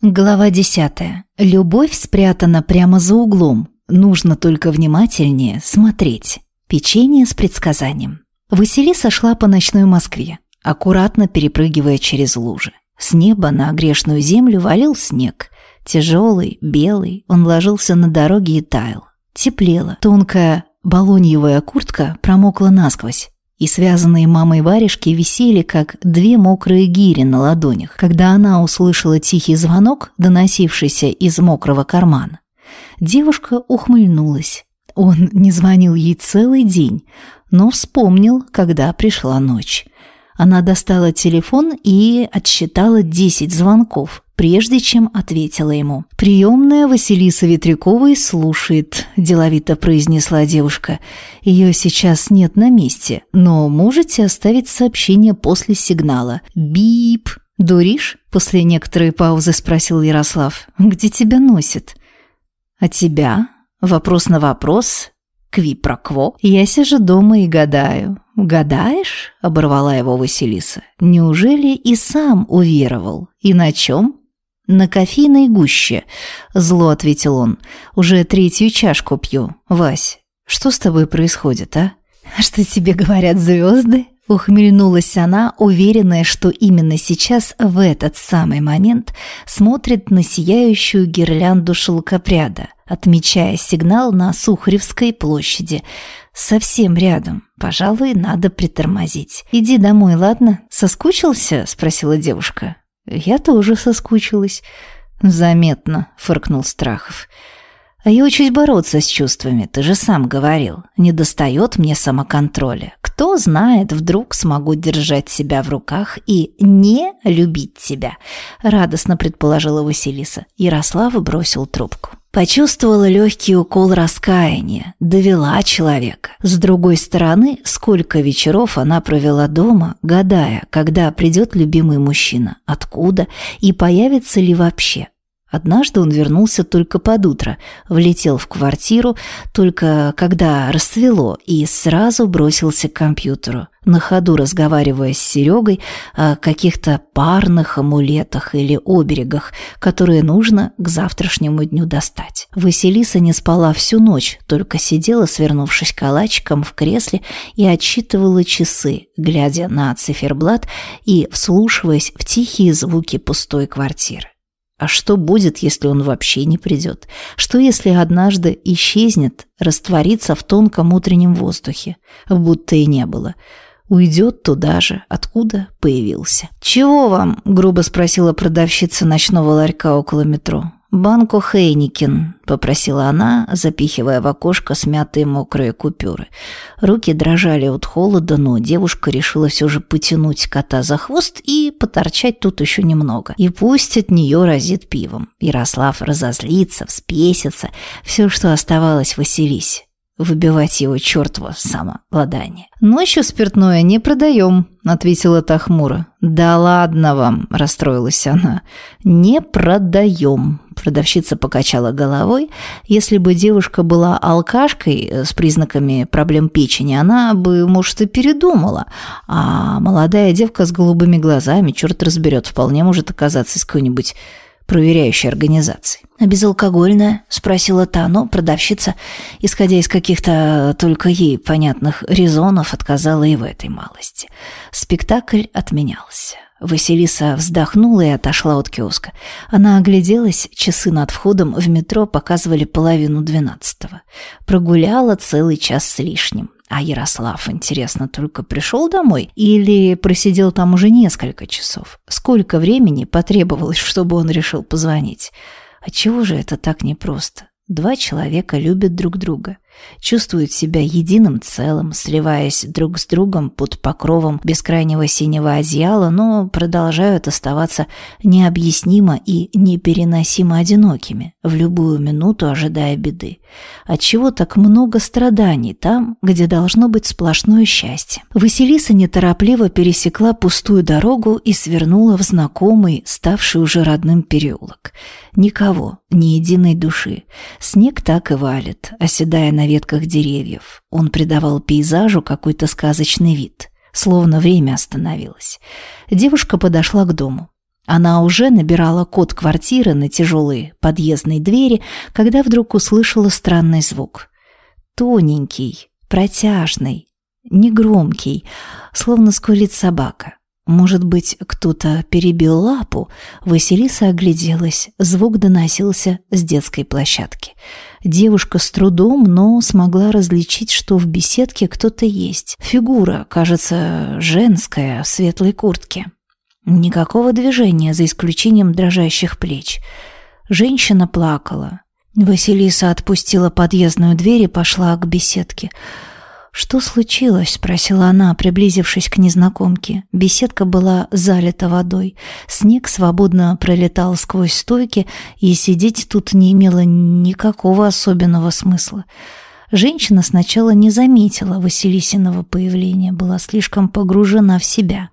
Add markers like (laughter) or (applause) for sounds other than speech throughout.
Глава десятая. Любовь спрятана прямо за углом. Нужно только внимательнее смотреть. Печенье с предсказанием. Василиса шла по ночной Москве, аккуратно перепрыгивая через лужи. С неба на грешную землю валил снег. Тяжелый, белый, он ложился на дороге и таял. Теплело. Тонкая балоньевая куртка промокла насквозь и связанные мамой варежки висели, как две мокрые гири на ладонях, когда она услышала тихий звонок, доносившийся из мокрого кармана. Девушка ухмыльнулась. Он не звонил ей целый день, но вспомнил, когда пришла ночь. Она достала телефон и отсчитала десять звонков, прежде чем ответила ему. «Приемная Василиса Ветряковой слушает», – деловито произнесла девушка. «Ее сейчас нет на месте, но можете оставить сообщение после сигнала. Бип!» «Дуришь?» – после некоторой паузы спросил Ярослав. «Где тебя носит?» «А тебя?» Вопрос на вопрос. Кви про кво. Я сижу дома и гадаю. «Гадаешь?» – оборвала его Василиса. «Неужели и сам уверовал? И на чем?» «На кофейной гуще», — зло ответил он. «Уже третью чашку пью. Вась, что с тобой происходит, а?» «Что тебе говорят звезды?» Ухмельнулась она, уверенная, что именно сейчас, в этот самый момент, смотрит на сияющую гирлянду шелкопряда, отмечая сигнал на Сухаревской площади. Совсем рядом. Пожалуй, надо притормозить. «Иди домой, ладно?» «Соскучился?» – спросила девушка. «Я тоже соскучилась». «Заметно», — фыркнул Страхов. «А я учусь бороться с чувствами, ты же сам говорил. Не достает мне самоконтроля. Кто знает, вдруг смогу держать себя в руках и не любить тебя», — радостно предположила Василиса. Ярослав бросил трубку. Почувствовала легкий укол раскаяния, довела человека. С другой стороны, сколько вечеров она провела дома, гадая, когда придет любимый мужчина, откуда и появится ли вообще. Однажды он вернулся только под утро, влетел в квартиру только когда расцвело и сразу бросился к компьютеру, на ходу разговаривая с Серегой о каких-то парных амулетах или оберегах, которые нужно к завтрашнему дню достать. Василиса не спала всю ночь, только сидела, свернувшись калачиком в кресле и отсчитывала часы, глядя на циферблат и вслушиваясь в тихие звуки пустой квартиры. А что будет, если он вообще не придет? Что если однажды исчезнет, растворится в тонком утреннем воздухе, будто и не было? Уйдет туда же, откуда появился. «Чего вам?» – грубо спросила продавщица ночного ларька около метро. «Банку Хейникин», — попросила она, запихивая в окошко смятые мокрые купюры. Руки дрожали от холода, но девушка решила все же потянуть кота за хвост и поторчать тут еще немного. И пусть от нее разит пивом. Ярослав разозлится, вспесится, все, что оставалось Василисе выбивать его чертово самообладание. «Ночью спиртное не продаем», — ответила та хмуро. «Да ладно вам», — расстроилась она. «Не продаем», — продавщица покачала головой. Если бы девушка была алкашкой э, с признаками проблем печени, она бы, может, и передумала. А молодая девка с голубыми глазами, черт разберет, вполне может оказаться из какой-нибудь проверяющей организации. «А безалкогольная?» – спросила та, но продавщица, исходя из каких-то только ей понятных резонов, отказала и в этой малости. Спектакль отменялся. Василиса вздохнула и отошла от киоска. Она огляделась, часы над входом в метро показывали половину двенадцатого. Прогуляла целый час с лишним. А Ярослав, интересно, только пришел домой или просидел там уже несколько часов? Сколько времени потребовалось, чтобы он решил позвонить? Отчего же это так непросто? Два человека любят друг друга чувствуют себя единым целым, сливаясь друг с другом под покровом бескрайнего синего одеяла, но продолжают оставаться необъяснимо и непереносимо одинокими, в любую минуту ожидая беды. Отчего так много страданий там, где должно быть сплошное счастье? Василиса неторопливо пересекла пустую дорогу и свернула в знакомый, ставший уже родным переулок. Никого, ни единой души. Снег так и валит, оседая на ветках деревьев. Он придавал пейзажу какой-то сказочный вид, словно время остановилось. Девушка подошла к дому. Она уже набирала код квартиры на тяжелые подъездные двери, когда вдруг услышала странный звук. Тоненький, протяжный, негромкий, словно скулит собака. Может быть, кто-то перебил лапу? Василиса огляделась. Звук доносился с детской площадки. Девушка с трудом, но смогла различить, что в беседке кто-то есть. Фигура, кажется, женская, в светлой куртке. Никакого движения, за исключением дрожащих плеч. Женщина плакала. Василиса отпустила подъездную дверь и пошла к беседке. «Что случилось?» — спросила она, приблизившись к незнакомке. Беседка была залита водой. Снег свободно пролетал сквозь стойки, и сидеть тут не имело никакого особенного смысла. Женщина сначала не заметила Василисиного появления, была слишком погружена в себя.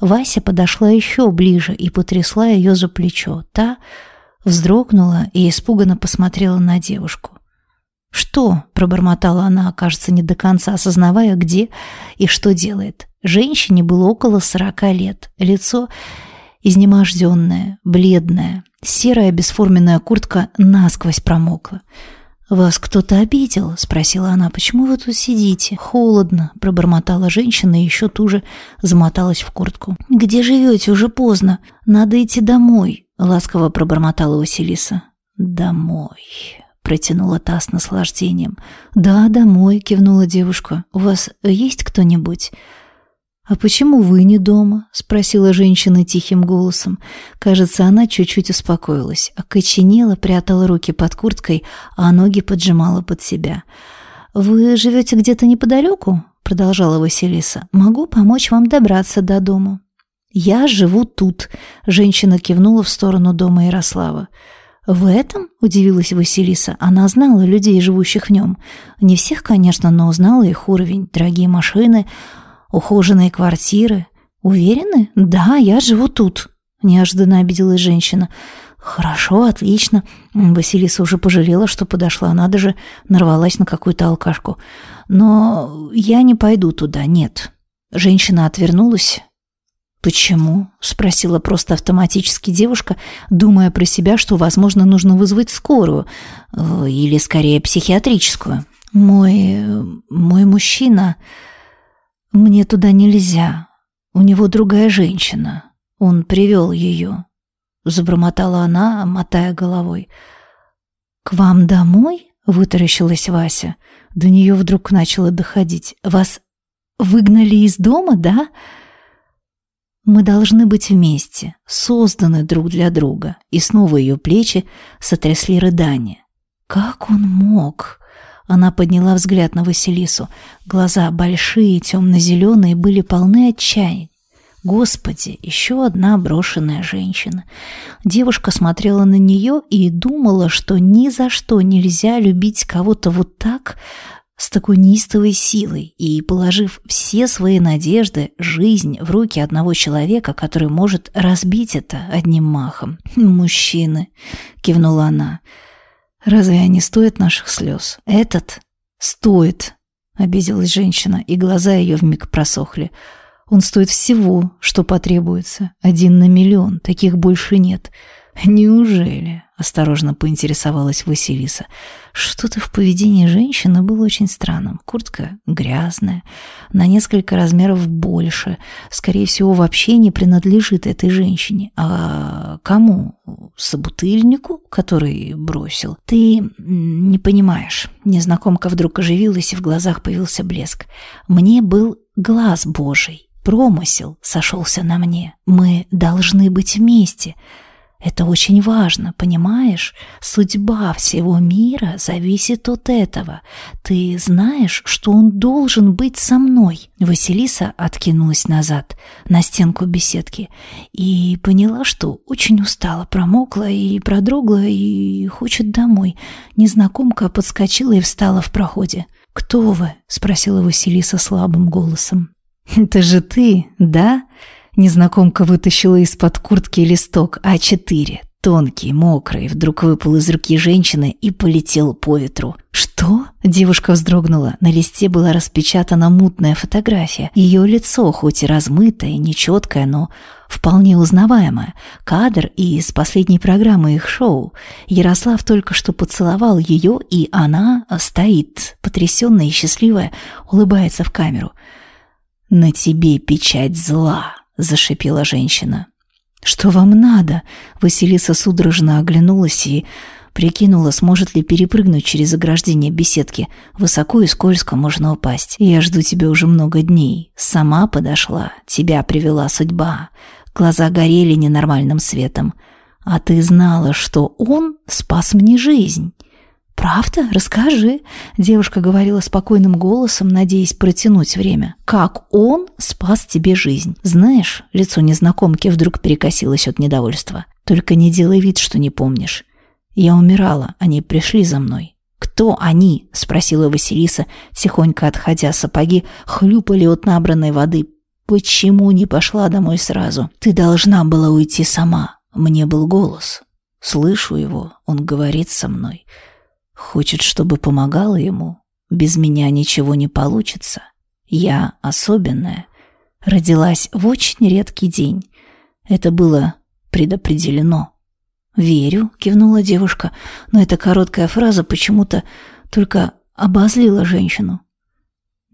Вася подошла еще ближе и потрясла ее за плечо. Та вздрогнула и испуганно посмотрела на девушку. «Что?» – пробормотала она, кажется, не до конца осознавая, где и что делает. Женщине было около сорока лет. Лицо изнеможденное, бледное. Серая бесформенная куртка насквозь промокла. «Вас кто-то обидел?» – спросила она. «Почему вы тут сидите?» «Холодно», – пробормотала женщина и еще туже замоталась в куртку. «Где живете? Уже поздно. Надо идти домой», – ласково пробормотала Василиса. «Домой», протянула та с наслаждением. «Да, домой», — кивнула девушка. «У вас есть кто-нибудь?» «А почему вы не дома?» — спросила женщина тихим голосом. Кажется, она чуть-чуть успокоилась, окоченела, прятала руки под курткой, а ноги поджимала под себя. «Вы живете где-то неподалеку?» — продолжала Василиса. «Могу помочь вам добраться до дома». «Я живу тут», — женщина кивнула в сторону дома Ярослава. «В этом?» – удивилась Василиса. Она знала людей, живущих в нем. Не всех, конечно, но знала их уровень. Дорогие машины, ухоженные квартиры. Уверены? Да, я живу тут. Неожиданно обиделась женщина. Хорошо, отлично. Василиса уже пожалела, что подошла. Она даже нарвалась на какую-то алкашку. Но я не пойду туда, нет. Женщина отвернулась, «Почему?» — спросила просто автоматически девушка, думая про себя, что, возможно, нужно вызвать скорую, э, или, скорее, психиатрическую. «Мой... мой мужчина... Мне туда нельзя. У него другая женщина. Он привел ее». Забормотала она, мотая головой. «К вам домой?» — вытаращилась Вася. До нее вдруг начало доходить. «Вас выгнали из дома, да?» Мы должны быть вместе, созданы друг для друга. И снова ее плечи сотрясли рыдания. Как он мог? Она подняла взгляд на Василису. Глаза большие, темно-зеленые, были полны отчаяния. Господи, еще одна брошенная женщина. Девушка смотрела на нее и думала, что ни за что нельзя любить кого-то вот так, с такой неистовой силой и положив все свои надежды, жизнь в руки одного человека, который может разбить это одним махом. (laughs) «Мужчины», — кивнула она, — «разве они стоят наших слез? Этот стоит», — обиделась женщина, и глаза ее вмиг просохли. «Он стоит всего, что потребуется. Один на миллион, таких больше нет». «Неужели?» — осторожно поинтересовалась Василиса. Что-то в поведении женщины было очень странным. Куртка грязная, на несколько размеров больше. Скорее всего, вообще не принадлежит этой женщине. А кому? Собутыльнику, который бросил? Ты не понимаешь. Незнакомка вдруг оживилась, и в глазах появился блеск. Мне был глаз Божий. Промысел сошелся на мне. Мы должны быть вместе. Это очень важно, понимаешь? Судьба всего мира зависит от этого. Ты знаешь, что он должен быть со мной. Василиса откинулась назад на стенку беседки и поняла, что очень устала, промокла и продрогла и хочет домой. Незнакомка подскочила и встала в проходе. «Кто вы?» — спросила Василиса слабым голосом. «Это же ты, да?» Незнакомка вытащила из-под куртки листок А4, тонкий, мокрый, вдруг выпал из руки женщины и полетел по ветру. «Что?» – девушка вздрогнула. На листе была распечатана мутная фотография. Ее лицо, хоть и размытое, нечеткое, но вполне узнаваемая. Кадр из последней программы их шоу. Ярослав только что поцеловал ее, и она стоит, потрясенная и счастливая, улыбается в камеру. «На тебе печать зла», — зашипела женщина. «Что вам надо?» Василиса судорожно оглянулась и прикинула, сможет ли перепрыгнуть через ограждение беседки. Высоко и скользко можно упасть. «Я жду тебя уже много дней. Сама подошла. Тебя привела судьба. Глаза горели ненормальным светом. А ты знала, что он спас мне жизнь». «Правда? Расскажи», — девушка говорила спокойным голосом, надеясь протянуть время. «Как он спас тебе жизнь?» Знаешь, лицо незнакомки вдруг перекосилось от недовольства. «Только не делай вид, что не помнишь. Я умирала, они пришли за мной». «Кто они?» — спросила Василиса, тихонько отходя сапоги, хлюпали от набранной воды. «Почему не пошла домой сразу? Ты должна была уйти сама. Мне был голос. Слышу его, он говорит со мной». Хочет, чтобы помогала ему. Без меня ничего не получится. Я особенная. Родилась в очень редкий день. Это было предопределено. «Верю», — кивнула девушка, но эта короткая фраза почему-то только обозлила женщину.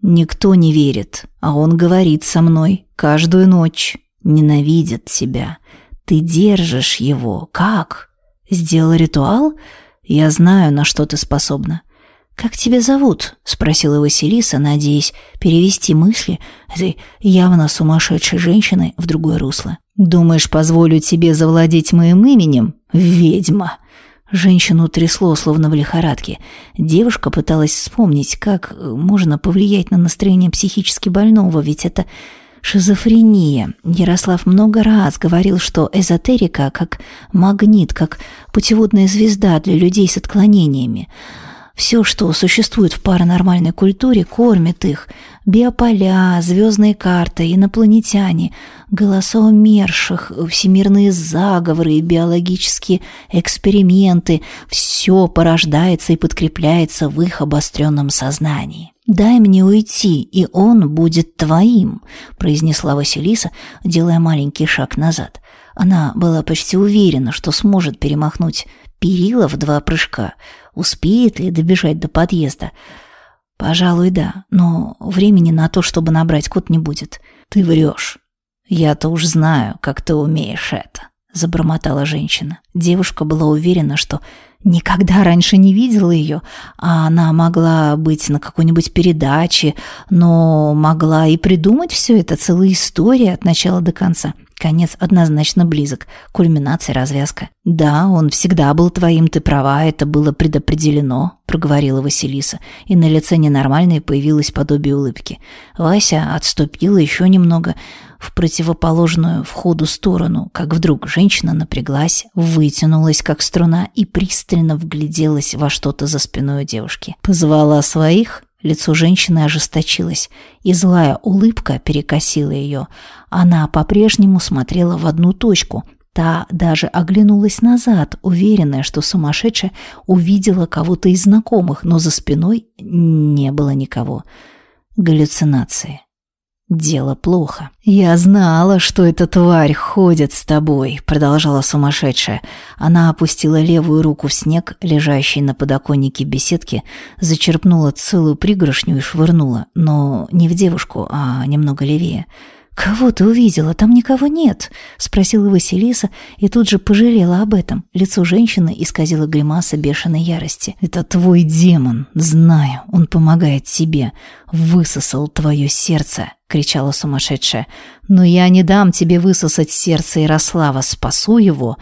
«Никто не верит, а он говорит со мной каждую ночь. Ненавидит тебя. Ты держишь его. Как? Сделал ритуал?» Я знаю, на что ты способна. Как тебя зовут? спросила Василиса, надеясь перевести мысли этой явно сумасшедшей женщины в другое русло. Думаешь, позволю тебе завладеть моим именем? Ведьма. Женщину трясло, словно в лихорадке. Девушка пыталась вспомнить, как можно повлиять на настроение психически больного, ведь это Шизофрения. Ярослав много раз говорил, что эзотерика как магнит, как путеводная звезда для людей с отклонениями. Все, что существует в паранормальной культуре, кормит их. Биополя, звездные карты, инопланетяне, голоса умерших, всемирные заговоры и биологические эксперименты – все порождается и подкрепляется в их обостренном сознании. «Дай мне уйти, и он будет твоим», — произнесла Василиса, делая маленький шаг назад. Она была почти уверена, что сможет перемахнуть перила в два прыжка. Успеет ли добежать до подъезда? Пожалуй, да, но времени на то, чтобы набрать код, не будет. Ты врешь. Я-то уж знаю, как ты умеешь это, забормотала женщина. Девушка была уверена, что Никогда раньше не видела ее, а она могла быть на какой-нибудь передаче, но могла и придумать все это, целая история от начала до конца. Конец однозначно близок, кульминация, развязка. «Да, он всегда был твоим, ты права, это было предопределено», — проговорила Василиса, и на лице ненормальной появилось подобие улыбки. Вася отступила еще немного, в противоположную входу сторону, как вдруг женщина напряглась, вытянулась как струна и пристально вгляделась во что-то за спиной девушки. Позвала своих, лицо женщины ожесточилось, и злая улыбка перекосила ее. Она по-прежнему смотрела в одну точку, Та даже оглянулась назад, уверенная, что сумасшедшая увидела кого-то из знакомых, но за спиной не было никого. Галлюцинации. Дело плохо. «Я знала, что эта тварь ходит с тобой», — продолжала сумасшедшая. Она опустила левую руку в снег, лежащий на подоконнике беседки, зачерпнула целую пригоршню и швырнула, но не в девушку, а немного левее. «Кого ты увидела? Там никого нет», — спросила Василиса и тут же пожалела об этом. Лицо женщины исказило гримаса бешеной ярости. «Это твой демон, знаю, он помогает тебе. Высосал твое сердце», — кричала сумасшедшая. «Но я не дам тебе высосать сердце Ярослава, спасу его».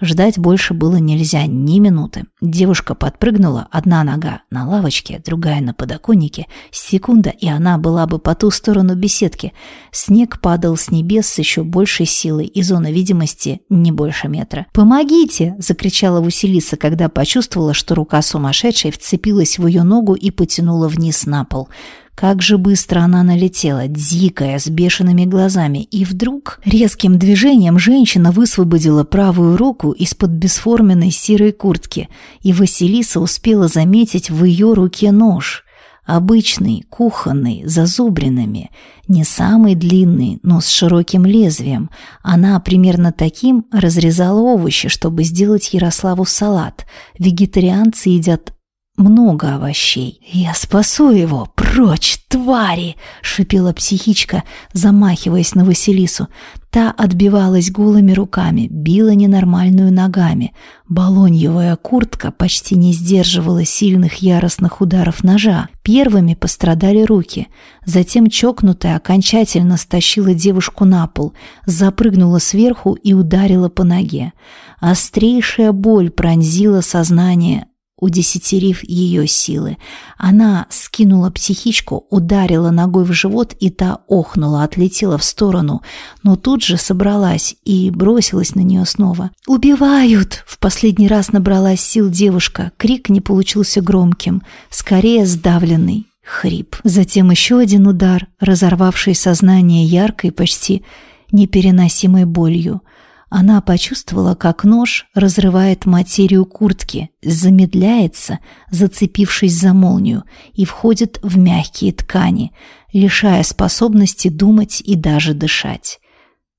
Ждать больше было нельзя ни минуты. Девушка подпрыгнула, одна нога на лавочке, другая на подоконнике. Секунда, и она была бы по ту сторону беседки. Снег падал с небес с еще большей силой, и зона видимости не больше метра. «Помогите!» – закричала Василиса, когда почувствовала, что рука сумасшедшей вцепилась в ее ногу и потянула вниз на пол. Как же быстро она налетела, дикая, с бешеными глазами, и вдруг резким движением женщина высвободила правую руку из-под бесформенной серой куртки, и Василиса успела заметить в ее руке нож. Обычный, кухонный, зазубринами. Не самый длинный, но с широким лезвием. Она примерно таким разрезала овощи, чтобы сделать Ярославу салат. Вегетарианцы едят много овощей. «Я спасу его! Прочь, твари!» — шипела психичка, замахиваясь на Василису. Та отбивалась голыми руками, била ненормальную ногами. Балоньевая куртка почти не сдерживала сильных яростных ударов ножа. Первыми пострадали руки. Затем чокнутая окончательно стащила девушку на пол, запрыгнула сверху и ударила по ноге. Острейшая боль пронзила сознание удесятерив ее силы. Она скинула психичку, ударила ногой в живот, и та охнула, отлетела в сторону, но тут же собралась и бросилась на нее снова. «Убивают!» — в последний раз набралась сил девушка. Крик не получился громким, скорее сдавленный. Хрип. Затем еще один удар, разорвавший сознание яркой, почти непереносимой болью. Она почувствовала, как нож разрывает материю куртки, замедляется, зацепившись за молнию, и входит в мягкие ткани, лишая способности думать и даже дышать.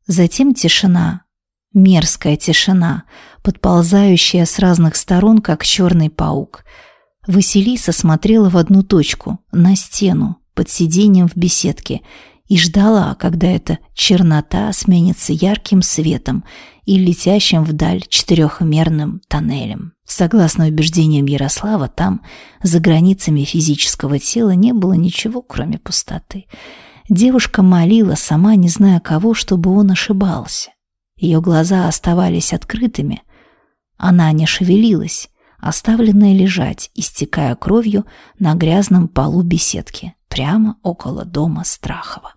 Затем тишина, мерзкая тишина, подползающая с разных сторон, как черный паук. Василиса смотрела в одну точку, на стену, под сиденьем в беседке, и ждала, когда эта чернота сменится ярким светом и летящим вдаль четырехмерным тоннелем. Согласно убеждениям Ярослава, там, за границами физического тела, не было ничего, кроме пустоты. Девушка молила, сама не зная кого, чтобы он ошибался. Ее глаза оставались открытыми. Она не шевелилась, оставленная лежать, истекая кровью на грязном полу беседки, прямо около дома Страхова.